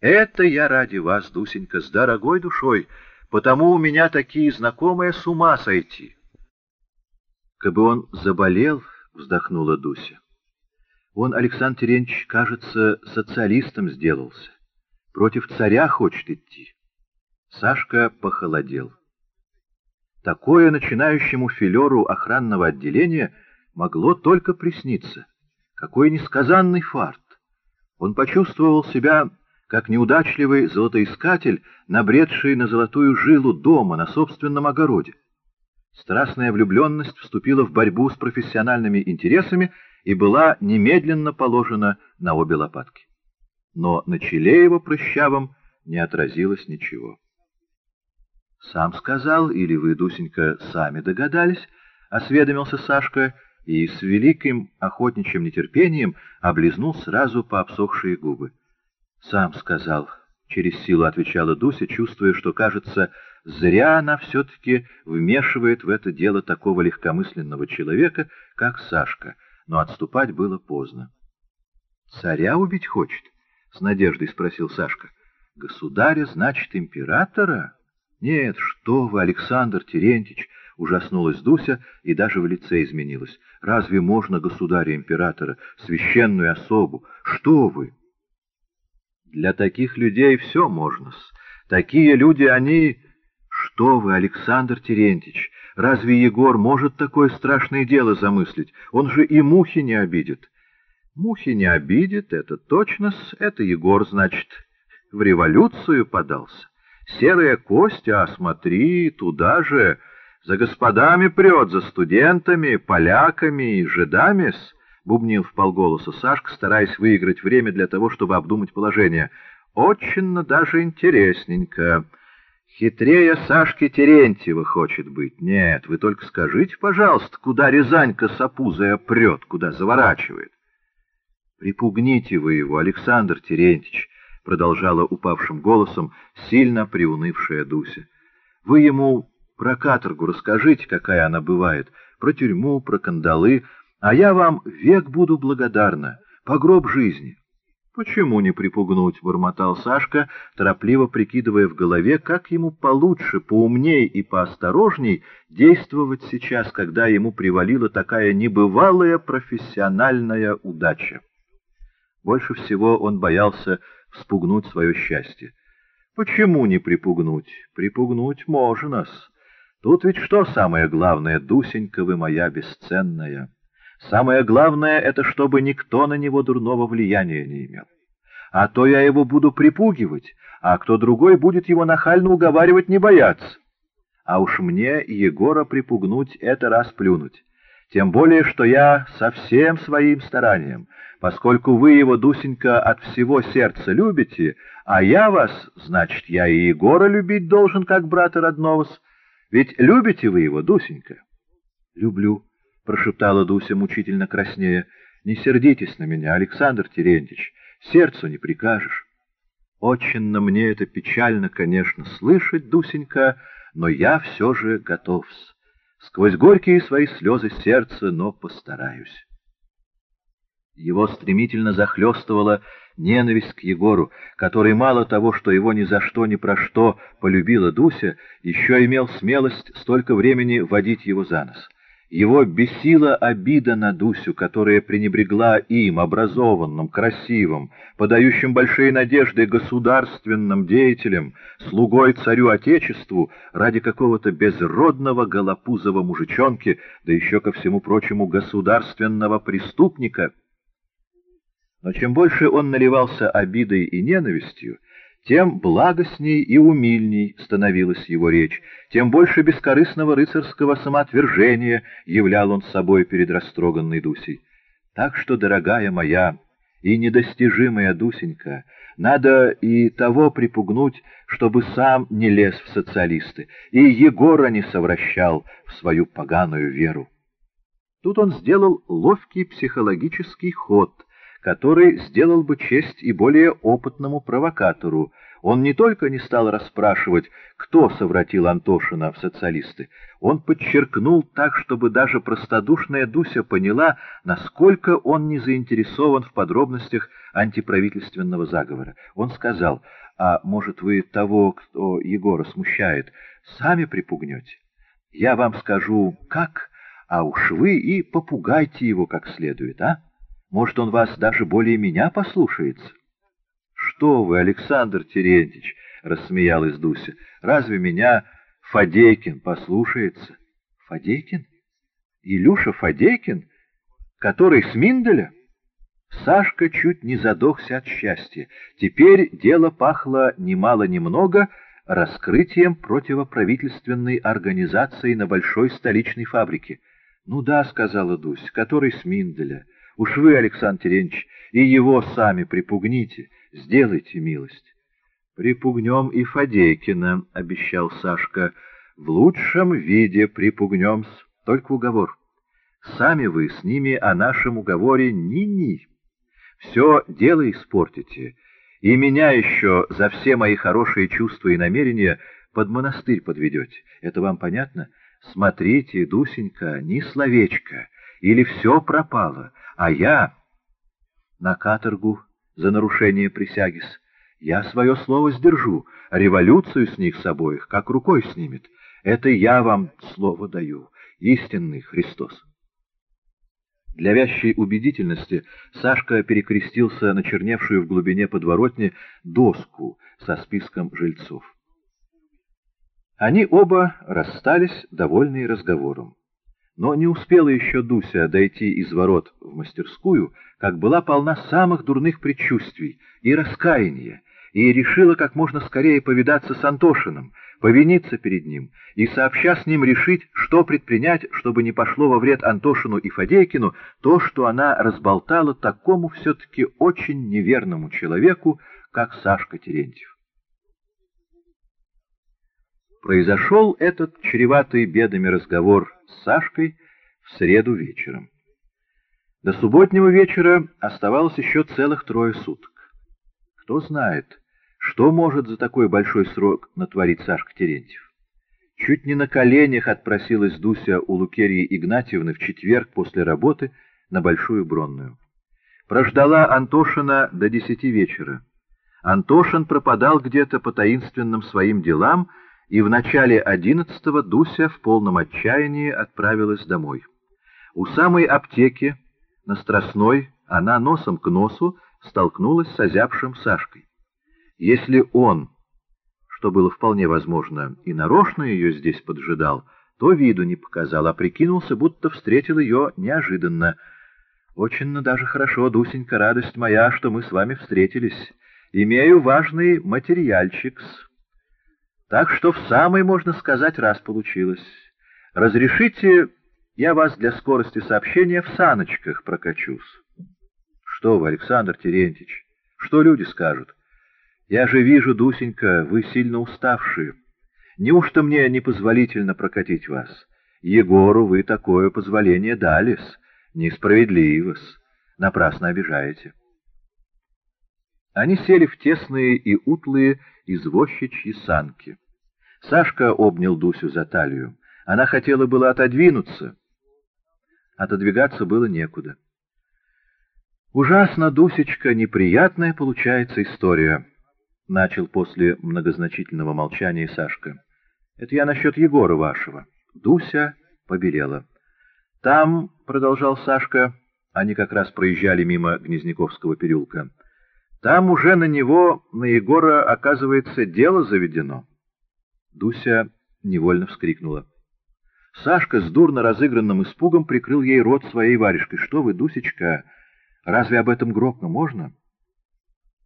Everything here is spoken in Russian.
Это я ради вас, Дусенька, с дорогой душой, потому у меня такие знакомые с ума сойти. Кабы он заболел, вздохнула Дуся. Он, Александр Терентьевич, кажется, социалистом сделался. Против царя хочет идти. Сашка похолодел. Такое начинающему филеру охранного отделения могло только присниться. Какой несказанный фарт! Он почувствовал себя как неудачливый золотоискатель, набредший на золотую жилу дома, на собственном огороде. Страстная влюбленность вступила в борьбу с профессиональными интересами и была немедленно положена на обе лопатки. Но на челе его прыщавом не отразилось ничего. «Сам сказал, или вы, Дусенька, сами догадались?» — осведомился Сашка и с великим охотничьим нетерпением облизнул сразу по обсохшие губы. «Сам сказал», — через силу отвечала Дуся, чувствуя, что, кажется, зря она все-таки вмешивает в это дело такого легкомысленного человека, как Сашка, но отступать было поздно. «Царя убить хочет?» — с надеждой спросил Сашка. «Государя, значит, императора?» «Нет, что вы, Александр Терентьевич!» — ужаснулась Дуся и даже в лице изменилась. «Разве можно государя-императора, священную особу? Что вы!» Для таких людей все можно. Такие люди, они... Что вы, Александр Терентьевич, разве Егор может такое страшное дело замыслить? Он же и мухи не обидит. Мухи не обидит, это точно -с. Это Егор, значит, в революцию подался. Серая кость, а смотри, туда же... За господами прет, за студентами, поляками и жидами-с бубнил в полголоса Сашка, стараясь выиграть время для того, чтобы обдумать положение. «Очень даже интересненько. Хитрее Сашки Терентьева хочет быть. Нет, вы только скажите, пожалуйста, куда Рязанька сапузая прет, куда заворачивает?» «Припугните вы его, Александр Терентьевич», — продолжала упавшим голосом сильно приунывшая Дуся. «Вы ему про каторгу расскажите, какая она бывает, про тюрьму, про кандалы». А я вам век буду благодарна, по гроб жизни. Почему не припугнуть, — бормотал Сашка, торопливо прикидывая в голове, как ему получше, поумней и поосторожней действовать сейчас, когда ему привалила такая небывалая профессиональная удача. Больше всего он боялся вспугнуть свое счастье. Почему не припугнуть? Припугнуть можно-с. Тут ведь что самое главное, Дусенька вы моя бесценная? Самое главное — это чтобы никто на него дурного влияния не имел. А то я его буду припугивать, а кто другой будет его нахально уговаривать не бояться. А уж мне Егора припугнуть — это расплюнуть. Тем более, что я со всем своим старанием, поскольку вы его, Дусенька, от всего сердца любите, а я вас, значит, я и Егора любить должен, как брата родного. Ведь любите вы его, Дусенька? — Люблю прошептала Дуся мучительно краснея. — Не сердитесь на меня, Александр Терентьевич, сердцу не прикажешь. Очень на мне это печально, конечно, слышать, Дусенька, но я все же готов. Сквозь горькие свои слезы сердца, но постараюсь. Его стремительно захлестывала ненависть к Егору, который мало того, что его ни за что ни про что полюбила Дуся, еще имел смелость столько времени водить его за нос. Его бесила обида на Дусю, которая пренебрегла им, образованным, красивым, подающим большие надежды государственным деятелям, слугой царю Отечеству, ради какого-то безродного голопузого мужичонки, да еще ко всему прочему государственного преступника. Но чем больше он наливался обидой и ненавистью, тем благостней и умильней становилась его речь, тем больше бескорыстного рыцарского самоотвержения являл он собой перед растроганной Дусей. Так что, дорогая моя и недостижимая Дусенька, надо и того припугнуть, чтобы сам не лез в социалисты, и Егора не совращал в свою поганую веру. Тут он сделал ловкий психологический ход — который сделал бы честь и более опытному провокатору. Он не только не стал расспрашивать, кто совратил Антошина в социалисты, он подчеркнул так, чтобы даже простодушная Дуся поняла, насколько он не заинтересован в подробностях антиправительственного заговора. Он сказал, а может вы того, кто Егора смущает, сами припугнете? Я вам скажу, как, а уж вы и попугайте его как следует, а? Может, он вас даже более меня послушается? — Что вы, Александр Терентьевич, — рассмеялась Дуся, — разве меня Фадейкин послушается? — Фадейкин? Илюша Фадейкин? Который с Минделя? Сашка чуть не задохся от счастья. Теперь дело пахло немало-немного раскрытием противоправительственной организации на большой столичной фабрике. — Ну да, — сказала Дусь, — который с Минделя. Уж вы, Александр Терентьевич, и его сами припугните, сделайте милость. — Припугнем и Фадейкина, — обещал Сашка. — В лучшем виде припугнем, только уговор. Сами вы с ними о нашем уговоре ни-ни. Все дело испортите, и меня еще за все мои хорошие чувства и намерения под монастырь подведете. Это вам понятно? Смотрите, Дусенька, ни словечко, или все пропало, а я на каторгу за нарушение присягис. Я свое слово сдержу, революцию с них с обоих как рукой снимет. Это я вам слово даю, истинный Христос. Для вящей убедительности Сашка перекрестился на черневшую в глубине подворотни доску со списком жильцов. Они оба расстались, довольные разговором. Но не успела еще Дуся дойти из ворот в мастерскую, как была полна самых дурных предчувствий и раскаяния, и решила как можно скорее повидаться с Антошиным, повиниться перед ним и, сообща с ним, решить, что предпринять, чтобы не пошло во вред Антошину и Фадейкину то, что она разболтала такому все-таки очень неверному человеку, как Сашка Терентьев. Произошел этот чреватый бедами разговор с Сашкой в среду вечером. До субботнего вечера оставалось еще целых трое суток. Кто знает, что может за такой большой срок натворить Сашка Терентьев. Чуть не на коленях отпросилась Дуся у Лукерии Игнатьевны в четверг после работы на Большую Бронную. Прождала Антошина до десяти вечера. Антошин пропадал где-то по таинственным своим делам, и в начале одиннадцатого Дуся в полном отчаянии отправилась домой. У самой аптеки, на Страстной, она носом к носу столкнулась с озябшим Сашкой. Если он, что было вполне возможно, и нарочно ее здесь поджидал, то виду не показал, а прикинулся, будто встретил ее неожиданно. «Очень даже хорошо, Дусенька, радость моя, что мы с вами встретились. Имею важный материальчик-с». Так что в самый, можно сказать, раз получилось. Разрешите, я вас для скорости сообщения в саночках прокачусь. Что вы, Александр Терентьевич, что люди скажут? Я же вижу, Дусенька, вы сильно уставшие. Неужто мне непозволительно прокатить вас? Егору вы такое позволение дались. Несправедливо-с. Напрасно обижаете. Они сели в тесные и утлые извозчичьи санки. Сашка обнял Дусю за талию. Она хотела было отодвинуться. Отодвигаться было некуда. «Ужасно, Дусечка, неприятная получается история», — начал после многозначительного молчания Сашка. «Это я насчет Егора вашего». Дуся побелела. «Там», — продолжал Сашка, — они как раз проезжали мимо Гнезняковского переулка, — там уже на него, на Егора, оказывается, дело заведено. Дуся невольно вскрикнула. Сашка с дурно разыгранным испугом прикрыл ей рот своей варежкой. — Что вы, Дусечка, разве об этом грохну можно? —